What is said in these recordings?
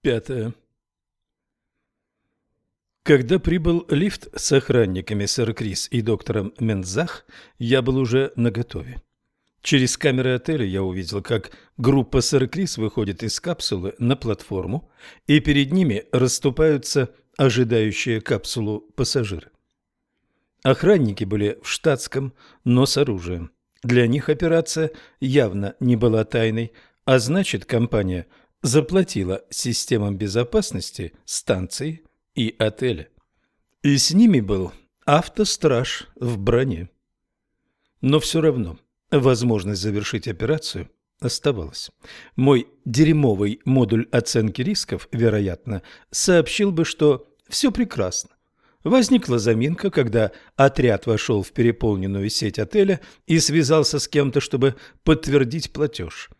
Пятое. Когда прибыл лифт с охранниками сэр Крис и доктором Мензах, я был уже наготове. Через камеры отеля я увидел, как группа сэр Крис выходит из капсулы на платформу, и перед ними расступаются ожидающие капсулу пассажиры. Охранники были в штатском, но с оружием. Для них операция явно не была тайной, а значит, компания заплатила системам безопасности станции и отеля. И с ними был автостраж в броне. Но все равно возможность завершить операцию оставалась. Мой дерьмовый модуль оценки рисков, вероятно, сообщил бы, что все прекрасно. Возникла заминка, когда отряд вошел в переполненную сеть отеля и связался с кем-то, чтобы подтвердить платеж.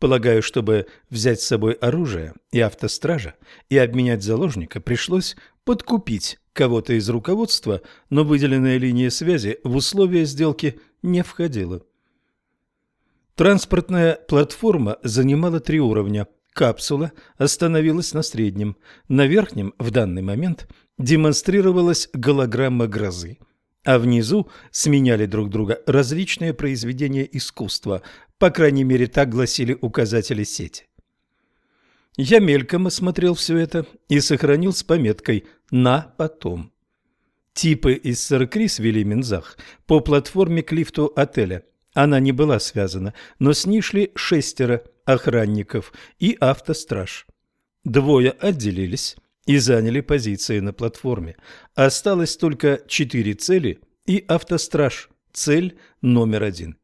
Полагаю, чтобы взять с собой оружие и автостража и обменять заложника, пришлось подкупить кого-то из руководства, но выделенная линия связи в условия сделки не входила. Транспортная платформа занимала три уровня. Капсула остановилась на среднем. На верхнем в данный момент демонстрировалась голограмма грозы – а внизу сменяли друг друга различные произведения искусства, по крайней мере, так гласили указатели сети. Я мельком осмотрел все это и сохранил с пометкой «на потом». Типы из Сэр-Крис вели Минзах по платформе к лифту отеля. Она не была связана, но с ней шли шестеро охранников и автостраж. Двое отделились – и заняли позиции на платформе. Осталось только четыре цели и автостраж, цель номер один.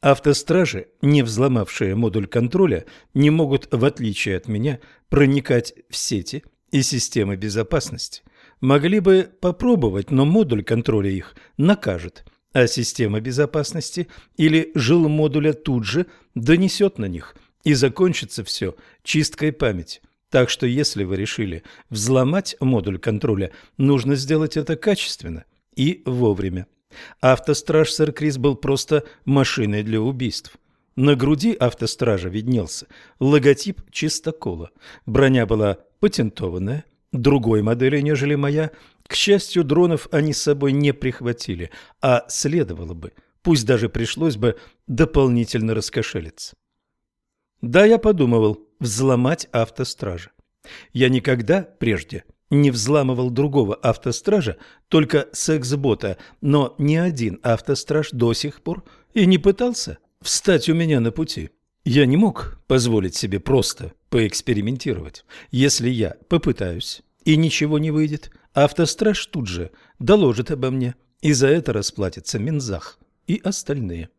Автостражи, не взломавшие модуль контроля, не могут, в отличие от меня, проникать в сети и системы безопасности. Могли бы попробовать, но модуль контроля их накажет, а система безопасности или жил модуля тут же донесет на них, и закончится все чисткой памяти. Так что если вы решили взломать модуль контроля, нужно сделать это качественно и вовремя. Автостраж Сэр Крис был просто машиной для убийств. На груди автостража виднелся логотип чистокола. Броня была патентованная, другой модели, нежели моя. К счастью, дронов они с собой не прихватили, а следовало бы, пусть даже пришлось бы дополнительно раскошелиться. Да, я подумывал взломать автостража. Я никогда прежде не взламывал другого автостража, только секс-бота, но ни один автостраж до сих пор и не пытался встать у меня на пути. Я не мог позволить себе просто поэкспериментировать. Если я попытаюсь и ничего не выйдет, автостраж тут же доложит обо мне, и за это расплатится Минзах и остальные.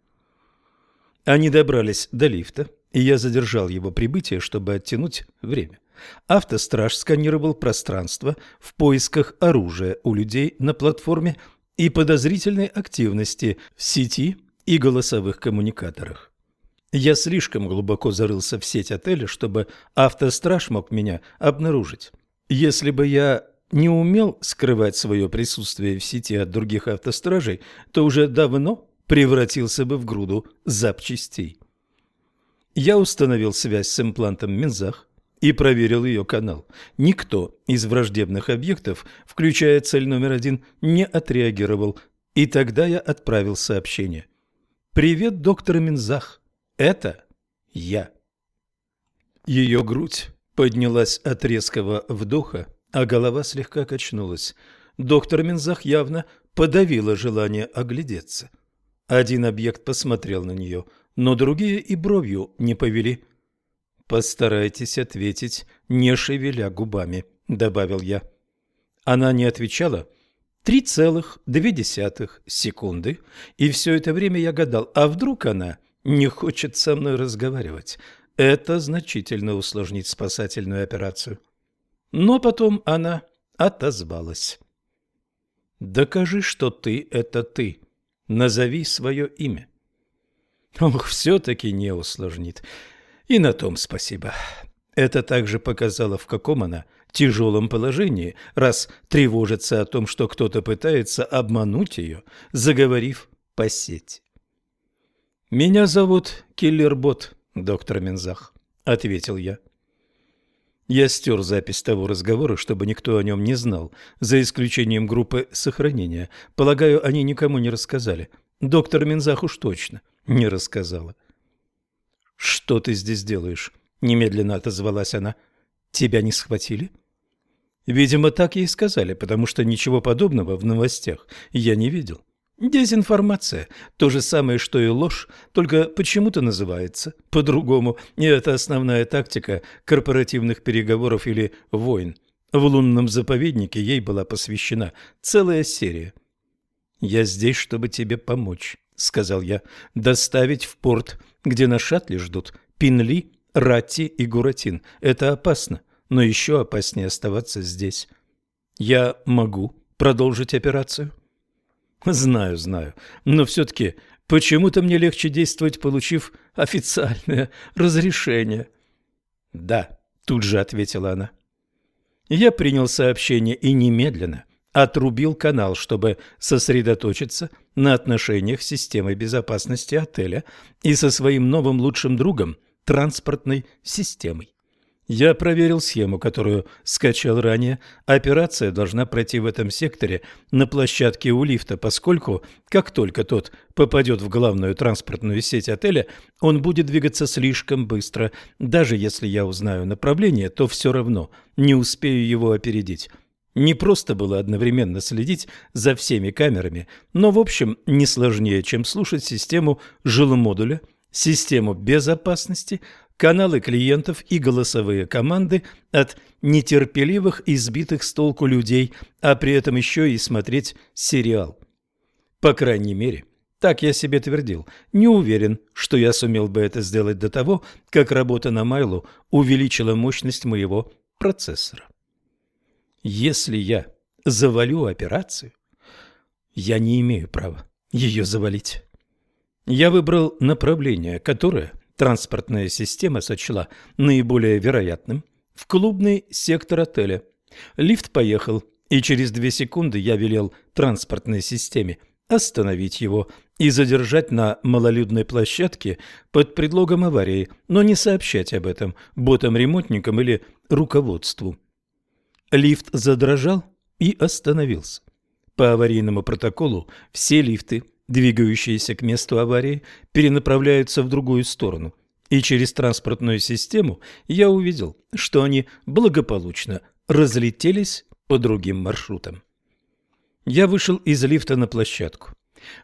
Они добрались до лифта, и я задержал его прибытие, чтобы оттянуть время. Автостраж сканировал пространство в поисках оружия у людей на платформе и подозрительной активности в сети и голосовых коммуникаторах. Я слишком глубоко зарылся в сеть отеля, чтобы автостраж мог меня обнаружить. Если бы я не умел скрывать свое присутствие в сети от других автостражей, то уже давно превратился бы в груду запчастей. Я установил связь с имплантом Минзах и проверил ее канал. Никто из враждебных объектов, включая цель номер один, не отреагировал, и тогда я отправил сообщение. «Привет, доктор Минзах. Это я». Ее грудь поднялась от резкого вдоха, а голова слегка качнулась. Доктор Минзах явно подавила желание оглядеться. Один объект посмотрел на нее – но другие и бровью не повели. «Постарайтесь ответить, не шевеля губами», — добавил я. Она не отвечала. Три целых две десятых секунды, и все это время я гадал, а вдруг она не хочет со мной разговаривать? Это значительно усложнит спасательную операцию. Но потом она отозвалась. «Докажи, что ты — это ты. Назови свое имя». Ох, все-таки не усложнит. И на том спасибо. Это также показало, в каком она тяжелом положении, раз тревожится о том, что кто-то пытается обмануть ее, заговорив по сети. «Меня зовут Киллербот, доктор Мензах», — ответил я. Я стер запись того разговора, чтобы никто о нем не знал, за исключением группы сохранения. Полагаю, они никому не рассказали. Доктор Минзах уж точно не рассказала. «Что ты здесь делаешь?» – немедленно отозвалась она. «Тебя не схватили?» Видимо, так ей сказали, потому что ничего подобного в новостях я не видел. Дезинформация – то же самое, что и ложь, только почему-то называется по-другому, и это основная тактика корпоративных переговоров или войн. В лунном заповеднике ей была посвящена целая серия. «Я здесь, чтобы тебе помочь», – сказал я, – «доставить в порт, где на шаттле ждут Пинли, Ратти и Гуратин. Это опасно, но еще опаснее оставаться здесь. Я могу продолжить операцию?» Знаю, знаю, но все-таки почему-то мне легче действовать, получив официальное разрешение. Да, тут же ответила она. Я принял сообщение и немедленно отрубил канал, чтобы сосредоточиться на отношениях с системой безопасности отеля и со своим новым лучшим другом транспортной системой. Я проверил схему, которую скачал ранее. Операция должна пройти в этом секторе на площадке у лифта, поскольку, как только тот попадет в главную транспортную сеть отеля, он будет двигаться слишком быстро. Даже если я узнаю направление, то все равно не успею его опередить. Не просто было одновременно следить за всеми камерами, но, в общем, не сложнее, чем слушать систему жилмодуля, систему безопасности, каналы клиентов и голосовые команды от нетерпеливых и сбитых с толку людей, а при этом еще и смотреть сериал. По крайней мере, так я себе твердил. Не уверен, что я сумел бы это сделать до того, как работа на Майлу увеличила мощность моего процессора. Если я завалю операцию, я не имею права ее завалить. Я выбрал направление, которое транспортная система сочла наиболее вероятным в клубный сектор отеля. Лифт поехал, и через две секунды я велел транспортной системе остановить его и задержать на малолюдной площадке под предлогом аварии, но не сообщать об этом ботам-ремонтникам или руководству. Лифт задрожал и остановился. По аварийному протоколу все лифты двигающиеся к месту аварии, перенаправляются в другую сторону. И через транспортную систему я увидел, что они благополучно разлетелись по другим маршрутам. Я вышел из лифта на площадку.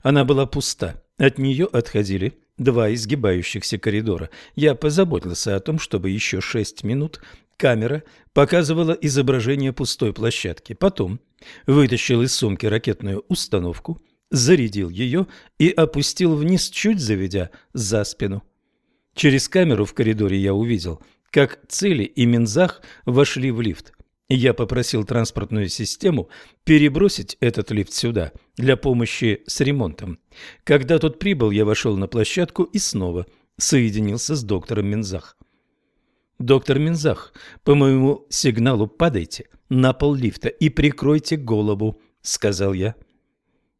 Она была пуста. От нее отходили два изгибающихся коридора. Я позаботился о том, чтобы еще шесть минут камера показывала изображение пустой площадки. Потом вытащил из сумки ракетную установку – зарядил ее и опустил вниз, чуть заведя за спину. Через камеру в коридоре я увидел, как Цели и Минзах вошли в лифт. Я попросил транспортную систему перебросить этот лифт сюда для помощи с ремонтом. Когда тот прибыл, я вошел на площадку и снова соединился с доктором Минзах. «Доктор Минзах, по моему сигналу падайте на пол лифта и прикройте голову», — сказал я.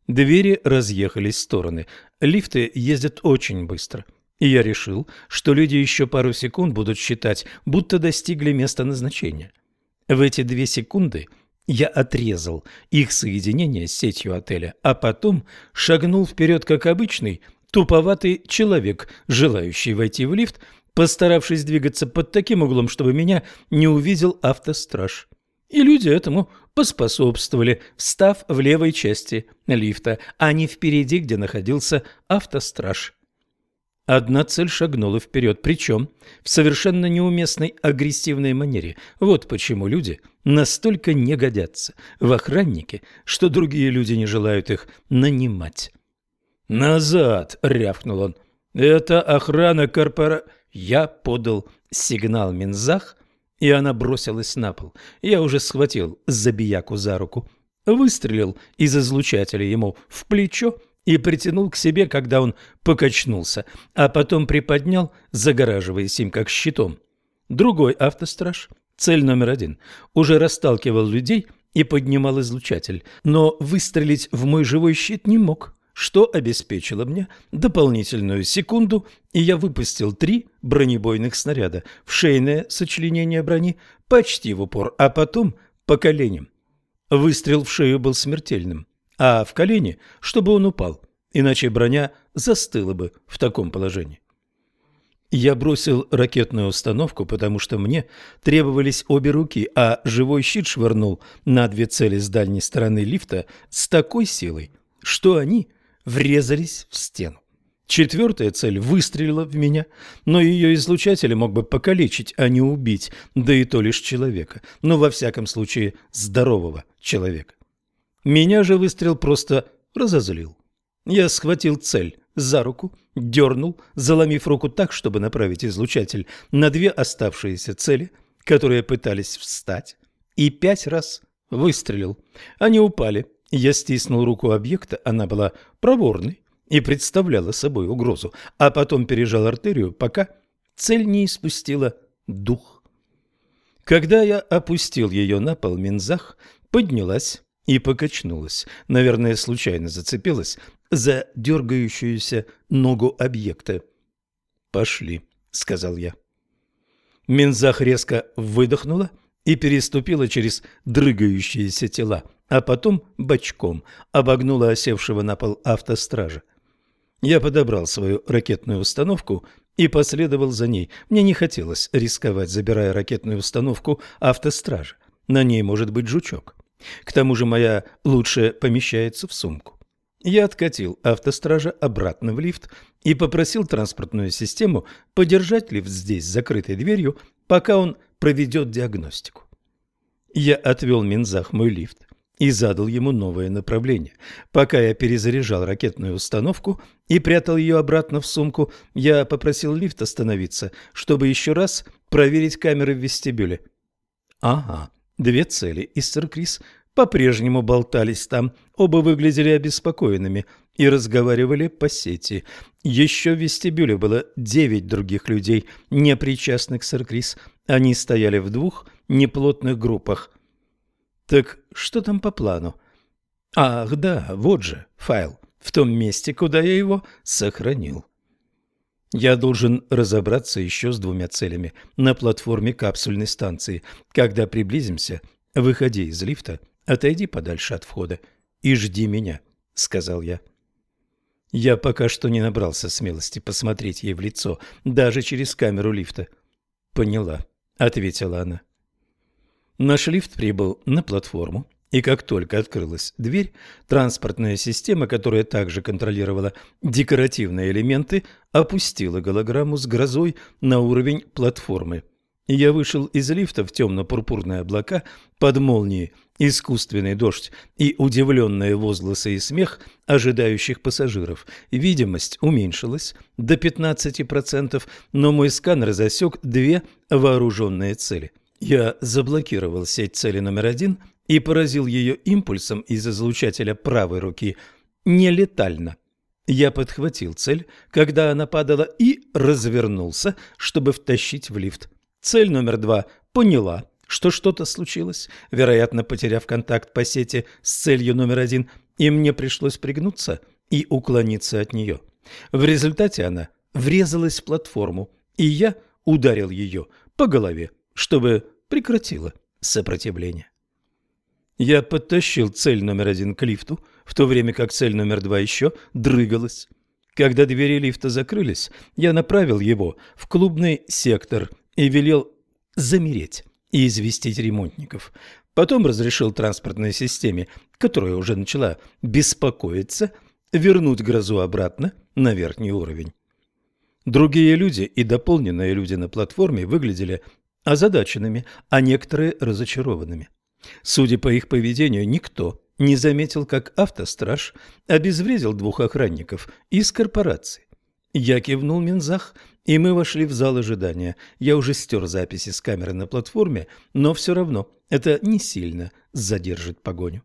Двери разъехались в стороны. Лифты ездят очень быстро. И я решил, что люди еще пару секунд будут считать, будто достигли места назначения. В эти две секунды я отрезал их соединение с сетью отеля, а потом шагнул вперед, как обычный, туповатый человек, желающий войти в лифт, постаравшись двигаться под таким углом, чтобы меня не увидел автостраж. И люди этому поспособствовали, встав в левой части лифта, а не впереди, где находился автостраж. Одна цель шагнула вперед, причем в совершенно неуместной агрессивной манере. Вот почему люди настолько не годятся в охранники, что другие люди не желают их нанимать. «Назад!» — рявкнул он. «Это охрана корпора...» Я подал сигнал Минзах, и она бросилась на пол. Я уже схватил забияку за руку, выстрелил из излучателя ему в плечо и притянул к себе, когда он покачнулся, а потом приподнял, загораживаясь им как щитом. Другой автостраж, цель номер один, уже расталкивал людей и поднимал излучатель, но выстрелить в мой живой щит не мог. Что обеспечило мне дополнительную секунду, и я выпустил три бронебойных снаряда в шейное сочленение брони почти в упор, а потом по коленям. Выстрел в шею был смертельным, а в колени, чтобы он упал, иначе броня застыла бы в таком положении. Я бросил ракетную установку, потому что мне требовались обе руки, а живой щит швырнул на две цели с дальней стороны лифта с такой силой, что они врезались в стену. Четвертая цель выстрелила в меня, но ее излучатель мог бы покалечить, а не убить, да и то лишь человека, но во всяком случае здорового человека. Меня же выстрел просто разозлил. Я схватил цель за руку, дернул, заломив руку так, чтобы направить излучатель на две оставшиеся цели, которые пытались встать, и пять раз выстрелил. Они упали, я стиснул руку объекта, она была проворной и представляла собой угрозу, а потом пережал артерию, пока цель не испустила дух. Когда я опустил ее на пол, Минзах поднялась и покачнулась, наверное, случайно зацепилась за дергающуюся ногу объекта. «Пошли», — сказал я. Минзах резко выдохнула и переступила через дрыгающиеся тела а потом бочком обогнула осевшего на пол автостража. Я подобрал свою ракетную установку и последовал за ней. Мне не хотелось рисковать, забирая ракетную установку автостража. На ней может быть жучок. К тому же моя лучшая помещается в сумку. Я откатил автостража обратно в лифт и попросил транспортную систему подержать лифт здесь, закрытой дверью, пока он проведет диагностику. Я отвел Минзах мой лифт, и задал ему новое направление. Пока я перезаряжал ракетную установку и прятал ее обратно в сумку, я попросил лифт остановиться, чтобы еще раз проверить камеры в вестибюле. Ага, две цели из Саркрис по-прежнему болтались там, оба выглядели обеспокоенными и разговаривали по сети. Еще в вестибюле было девять других людей, не причастных к Саркрис. Они стояли в двух неплотных группах. Так что там по плану? Ах, да, вот же файл, в том месте, куда я его сохранил. Я должен разобраться еще с двумя целями на платформе капсульной станции. Когда приблизимся, выходи из лифта, отойди подальше от входа и жди меня, сказал я. Я пока что не набрался смелости посмотреть ей в лицо, даже через камеру лифта. Поняла, ответила она. Наш лифт прибыл на платформу, и как только открылась дверь, транспортная система, которая также контролировала декоративные элементы, опустила голограмму с грозой на уровень платформы. Я вышел из лифта в темно-пурпурные облака под молнией, искусственный дождь и удивленные возгласы и смех ожидающих пассажиров. Видимость уменьшилась до 15%, но мой сканер засек две вооруженные цели – я заблокировал сеть цели номер один и поразил ее импульсом из излучателя правой руки нелетально. Я подхватил цель, когда она падала, и развернулся, чтобы втащить в лифт. Цель номер два поняла, что что-то случилось, вероятно, потеряв контакт по сети с целью номер один, и мне пришлось пригнуться и уклониться от нее. В результате она врезалась в платформу, и я ударил ее по голове чтобы прекратила сопротивление. Я подтащил цель номер один к лифту, в то время как цель номер два еще дрыгалась. Когда двери лифта закрылись, я направил его в клубный сектор и велел замереть и известить ремонтников. Потом разрешил транспортной системе, которая уже начала беспокоиться, вернуть грозу обратно на верхний уровень. Другие люди и дополненные люди на платформе выглядели озадаченными, а некоторые разочарованными. Судя по их поведению, никто не заметил, как автостраж обезвредил двух охранников из корпорации. Я кивнул Минзах, и мы вошли в зал ожидания. Я уже стер записи с камеры на платформе, но все равно это не сильно задержит погоню.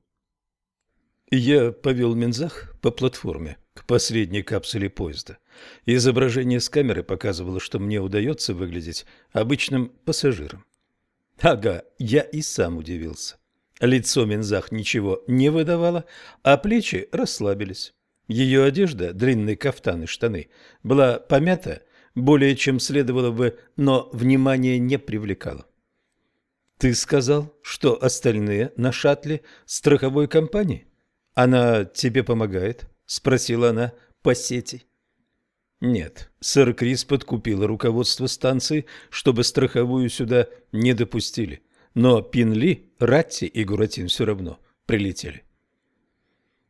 Я повел Минзах по платформе к последней капсуле поезда. Изображение с камеры показывало, что мне удается выглядеть обычным пассажиром. Ага, я и сам удивился. Лицо Минзах ничего не выдавало, а плечи расслабились. Ее одежда, длинный кафтан и штаны, была помята более чем следовало бы, но внимание не привлекало. «Ты сказал, что остальные на шаттле страховой компании? Она тебе помогает?» – спросила она по сети. Нет, сэр Крис подкупила руководство станции, чтобы страховую сюда не допустили. Но Пинли, Ратти и Гуратин все равно прилетели.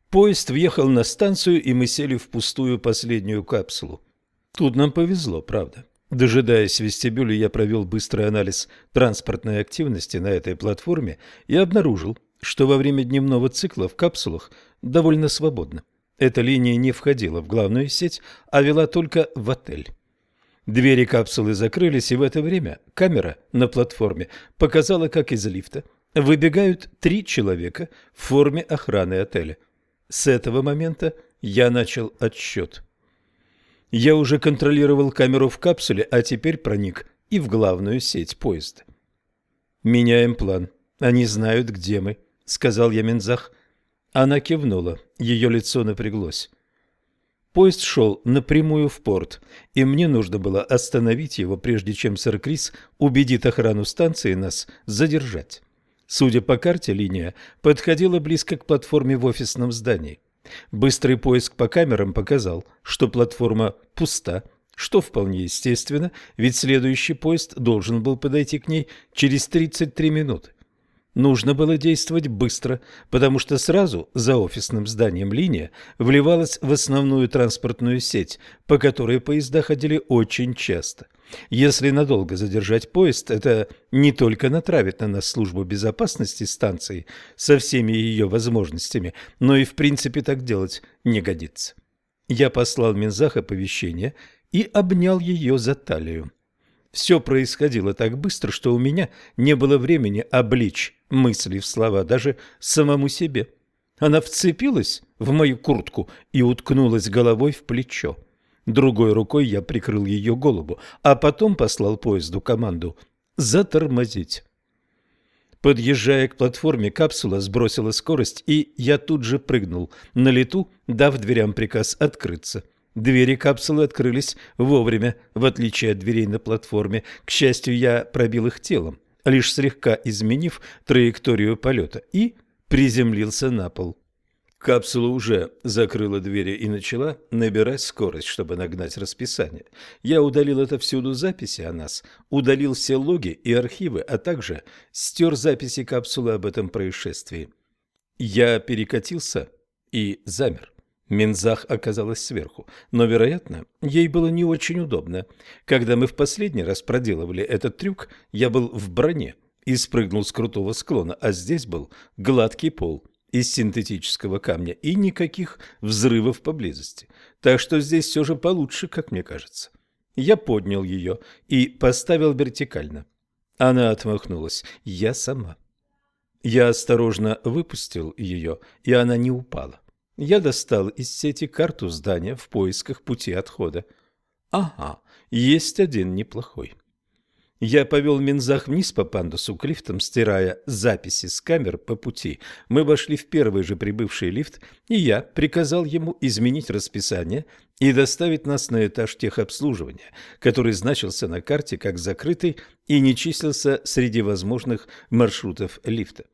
Поезд въехал на станцию, и мы сели в пустую последнюю капсулу. Тут нам повезло, правда. Дожидаясь в вестибюле, я провел быстрый анализ транспортной активности на этой платформе и обнаружил, что во время дневного цикла в капсулах довольно свободно. Эта линия не входила в главную сеть, а вела только в отель. Двери капсулы закрылись, и в это время камера на платформе показала, как из лифта выбегают три человека в форме охраны отеля. С этого момента я начал отсчет. Я уже контролировал камеру в капсуле, а теперь проник и в главную сеть поезда. «Меняем план. Они знают, где мы», — сказал я Мензах. Она кивнула, ее лицо напряглось. Поезд шел напрямую в порт, и мне нужно было остановить его, прежде чем сэр Крис убедит охрану станции нас задержать. Судя по карте, линия подходила близко к платформе в офисном здании. Быстрый поиск по камерам показал, что платформа пуста, что вполне естественно, ведь следующий поезд должен был подойти к ней через 33 минуты. Нужно было действовать быстро, потому что сразу за офисным зданием линия вливалась в основную транспортную сеть, по которой поезда ходили очень часто. Если надолго задержать поезд, это не только натравит на нас службу безопасности станции со всеми ее возможностями, но и в принципе так делать не годится. Я послал Минзах оповещение и обнял ее за талию. Все происходило так быстро, что у меня не было времени обличь мысли в слова даже самому себе. Она вцепилась в мою куртку и уткнулась головой в плечо. Другой рукой я прикрыл ее голову, а потом послал поезду команду «затормозить». Подъезжая к платформе, капсула сбросила скорость, и я тут же прыгнул на лету, дав дверям приказ открыться. Двери капсулы открылись вовремя, в отличие от дверей на платформе. К счастью, я пробил их телом, лишь слегка изменив траекторию полета, и приземлился на пол. Капсула уже закрыла двери и начала набирать скорость, чтобы нагнать расписание. Я удалил отовсюду записи о нас, удалил все логи и архивы, а также стер записи капсулы об этом происшествии. Я перекатился и замер. Минзах оказалась сверху, но, вероятно, ей было не очень удобно. Когда мы в последний раз проделывали этот трюк, я был в броне и спрыгнул с крутого склона, а здесь был гладкий пол из синтетического камня и никаких взрывов поблизости. Так что здесь все же получше, как мне кажется. Я поднял ее и поставил вертикально. Она отмахнулась. Я сама. Я осторожно выпустил ее, и она не упала. Я достал из сети карту здания в поисках пути отхода. Ага, есть один неплохой. Я повел Минзах вниз по пандусу к лифтам, стирая записи с камер по пути. Мы вошли в первый же прибывший лифт, и я приказал ему изменить расписание и доставить нас на этаж техобслуживания, который значился на карте как закрытый и не числился среди возможных маршрутов лифта.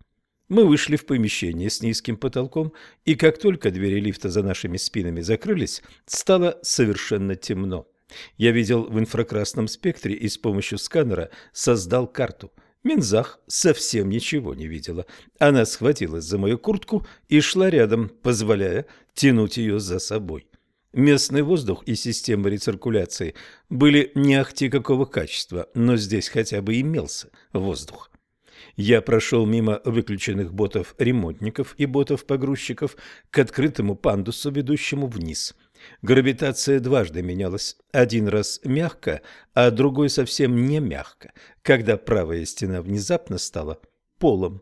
Мы вышли в помещение с низким потолком, и как только двери лифта за нашими спинами закрылись, стало совершенно темно. Я видел в инфракрасном спектре и с помощью сканера создал карту. Минзах совсем ничего не видела. Она схватилась за мою куртку и шла рядом, позволяя тянуть ее за собой. Местный воздух и система рециркуляции были не ахти какого качества, но здесь хотя бы имелся воздух. Я прошел мимо выключенных ботов-ремонтников и ботов-погрузчиков к открытому пандусу, ведущему вниз. Гравитация дважды менялась, один раз мягко, а другой совсем не мягко, когда правая стена внезапно стала полом.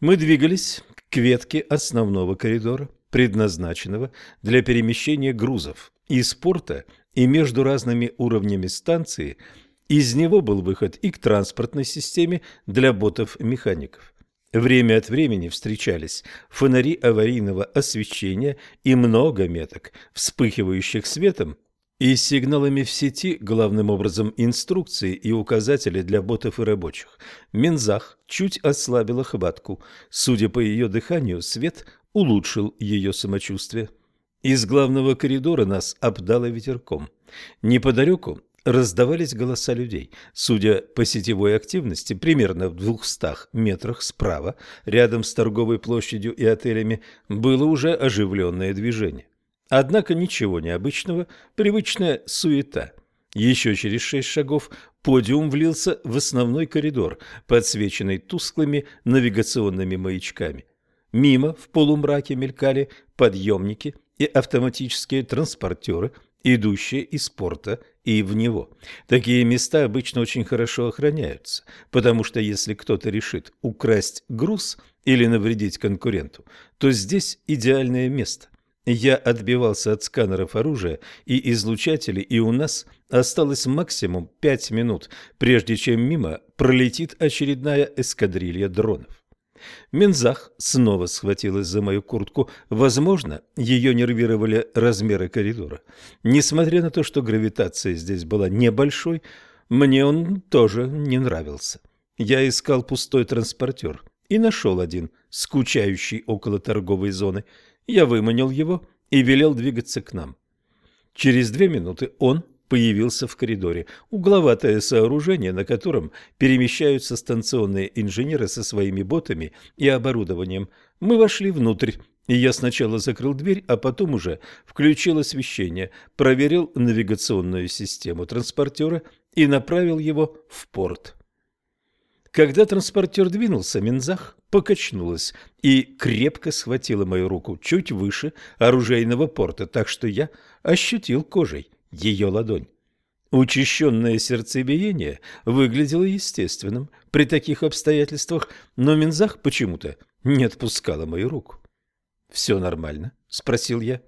Мы двигались к ветке основного коридора, предназначенного для перемещения грузов из порта и между разными уровнями станции – из него был выход и к транспортной системе для ботов-механиков. Время от времени встречались фонари аварийного освещения и много меток, вспыхивающих светом и сигналами в сети, главным образом инструкции и указатели для ботов и рабочих. Мензах чуть ослабила хватку. Судя по ее дыханию, свет улучшил ее самочувствие. Из главного коридора нас обдало ветерком. Неподалеку раздавались голоса людей. Судя по сетевой активности, примерно в двухстах метрах справа, рядом с торговой площадью и отелями, было уже оживленное движение. Однако ничего необычного, привычная суета. Еще через шесть шагов подиум влился в основной коридор, подсвеченный тусклыми навигационными маячками. Мимо в полумраке мелькали подъемники и автоматические транспортеры, идущие из порта и в него. Такие места обычно очень хорошо охраняются, потому что если кто-то решит украсть груз или навредить конкуренту, то здесь идеальное место. Я отбивался от сканеров оружия и излучателей, и у нас осталось максимум пять минут, прежде чем мимо пролетит очередная эскадрилья дронов. Мензах снова схватилась за мою куртку. Возможно, ее нервировали размеры коридора. Несмотря на то, что гравитация здесь была небольшой, мне он тоже не нравился. Я искал пустой транспортер и нашел один, скучающий около торговой зоны. Я выманил его и велел двигаться к нам. Через две минуты он появился в коридоре. Угловатое сооружение, на котором перемещаются станционные инженеры со своими ботами и оборудованием. Мы вошли внутрь, и я сначала закрыл дверь, а потом уже включил освещение, проверил навигационную систему транспортера и направил его в порт. Когда транспортер двинулся, Минзах покачнулась и крепко схватила мою руку чуть выше оружейного порта, так что я ощутил кожей ее ладонь. Учащенное сердцебиение выглядело естественным при таких обстоятельствах, но Минзах почему-то не отпускала мою руку. «Все нормально?» – спросил я.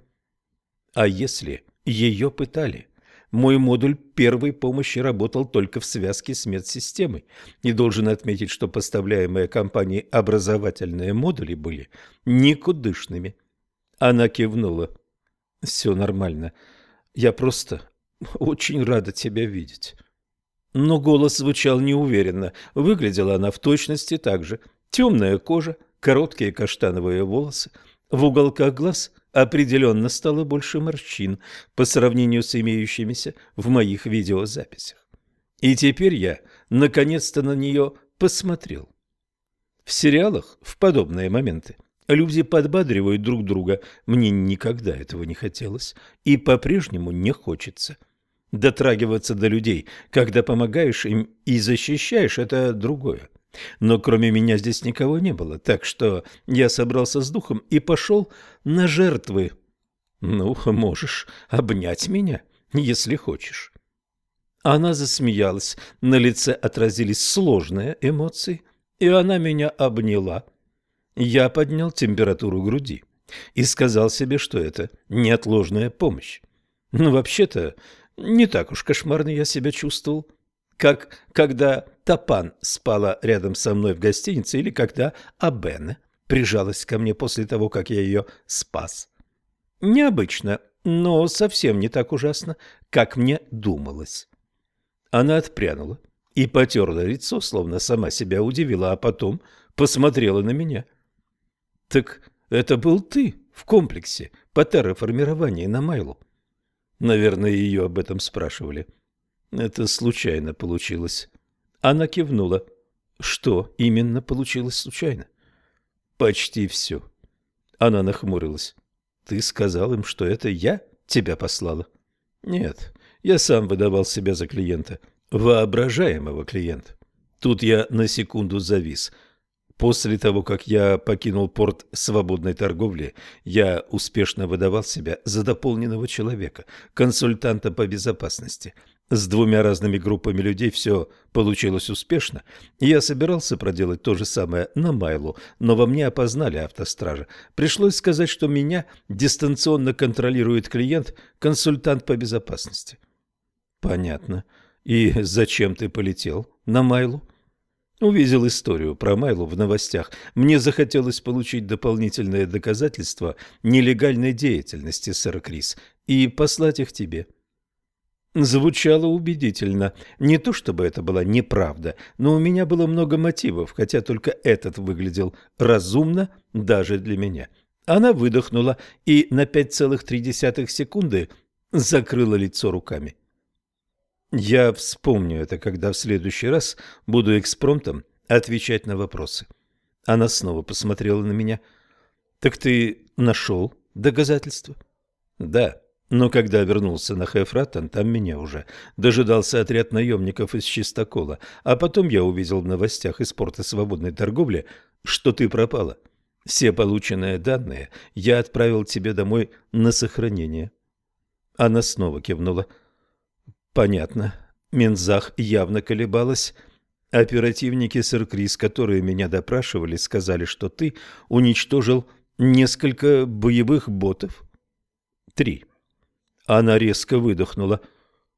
«А если ее пытали?» Мой модуль первой помощи работал только в связке с медсистемой, и должен отметить, что поставляемые компанией образовательные модули были никудышными. Она кивнула. «Все нормально. Я просто очень рада тебя видеть. Но голос звучал неуверенно. Выглядела она в точности так же. Темная кожа, короткие каштановые волосы. В уголках глаз определенно стало больше морщин по сравнению с имеющимися в моих видеозаписях. И теперь я наконец-то на нее посмотрел. В сериалах в подобные моменты Люди подбадривают друг друга. Мне никогда этого не хотелось и по-прежнему не хочется. Дотрагиваться до людей, когда помогаешь им и защищаешь, это другое. Но кроме меня здесь никого не было, так что я собрался с духом и пошел на жертвы. Ну, можешь обнять меня, если хочешь. Она засмеялась, на лице отразились сложные эмоции, и она меня обняла. Я поднял температуру груди и сказал себе, что это неотложная помощь. Но вообще-то не так уж кошмарно я себя чувствовал, как когда Тапан спала рядом со мной в гостинице или когда Абена прижалась ко мне после того, как я ее спас. Необычно, но совсем не так ужасно, как мне думалось. Она отпрянула и потерла лицо, словно сама себя удивила, а потом посмотрела на меня. Так это был ты в комплексе по терраформированию на Майлу? Наверное, ее об этом спрашивали. Это случайно получилось. Она кивнула. Что именно получилось случайно? Почти все. Она нахмурилась. Ты сказал им, что это я тебя послала? Нет, я сам выдавал себя за клиента. Воображаемого клиента. Тут я на секунду завис – После того, как я покинул порт свободной торговли, я успешно выдавал себя за дополненного человека, консультанта по безопасности. С двумя разными группами людей все получилось успешно, я собирался проделать то же самое на Майлу, но во мне опознали автостража. Пришлось сказать, что меня дистанционно контролирует клиент, консультант по безопасности. Понятно. И зачем ты полетел на Майлу? Увидел историю про Майлу в новостях. Мне захотелось получить дополнительное доказательство нелегальной деятельности, сэр Крис, и послать их тебе. Звучало убедительно. Не то чтобы это была неправда, но у меня было много мотивов, хотя только этот выглядел разумно даже для меня. Она выдохнула и на 5,3 секунды закрыла лицо руками. Я вспомню это, когда в следующий раз буду экспромтом отвечать на вопросы. Она снова посмотрела на меня. «Так ты нашел доказательства?» «Да». Но когда вернулся на Хефратон, там меня уже дожидался отряд наемников из Чистокола, а потом я увидел в новостях из порта свободной торговли, что ты пропала. Все полученные данные я отправил тебе домой на сохранение. Она снова кивнула. Понятно. Мензах явно колебалась. Оперативники сэр Крис, которые меня допрашивали, сказали, что ты уничтожил несколько боевых ботов. Три. Она резко выдохнула.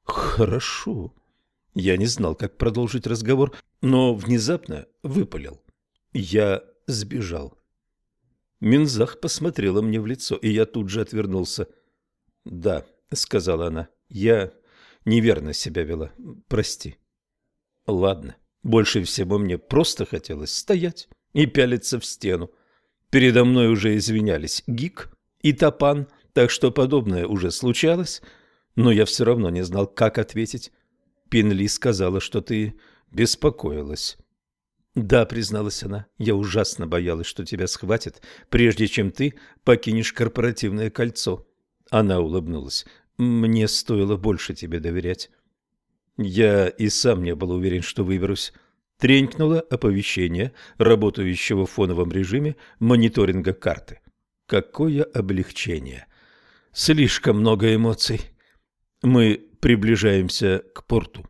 «Хорошо». Я не знал, как продолжить разговор, но внезапно выпалил. Я сбежал. Минзах посмотрела мне в лицо, и я тут же отвернулся. «Да», — сказала она, — «я неверно себя вела. Прости». «Ладно. Больше всего мне просто хотелось стоять и пялиться в стену. Передо мной уже извинялись Гик и Топан, так что подобное уже случалось, но я все равно не знал, как ответить. Пинли сказала, что ты беспокоилась. «Да», — призналась она, — «я ужасно боялась, что тебя схватят, прежде чем ты покинешь корпоративное кольцо». Она улыбнулась. «Мне стоило больше тебе доверять». Я и сам не был уверен, что выберусь. Тренькнуло оповещение работающего в фоновом режиме мониторинга карты. Какое облегчение! Слишком много эмоций. Мы приближаемся к порту.